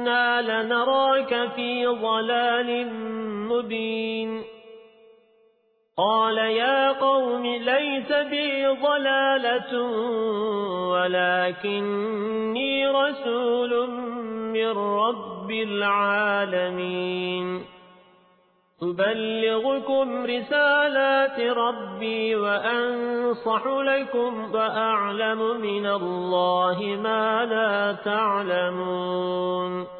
إنا لنراك في ضلال مبين قال يا قوم ليس بي ضلالة ولكني رسول من رب العالمين أبلغكم رسالات ربي وأنصح لكم وأعلم من الله ما لا تعلمون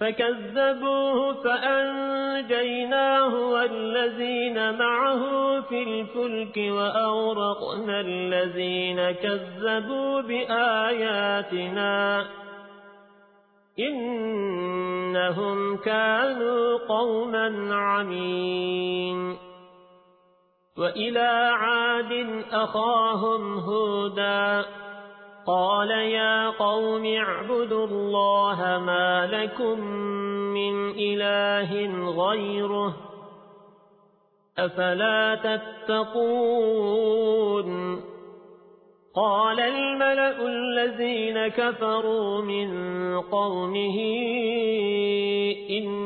فكذبوه فأنجيناه والذين معه في الفلك وأورقنا الذين كذبوا بآياتنا إنهم كانوا قوما عمين وإلى عاد أخاهم هودا قال يا قوم اعبدوا الله ما لكم من إله غيره أفلا تتقون قال الملأ الذين كفروا من قومه إنا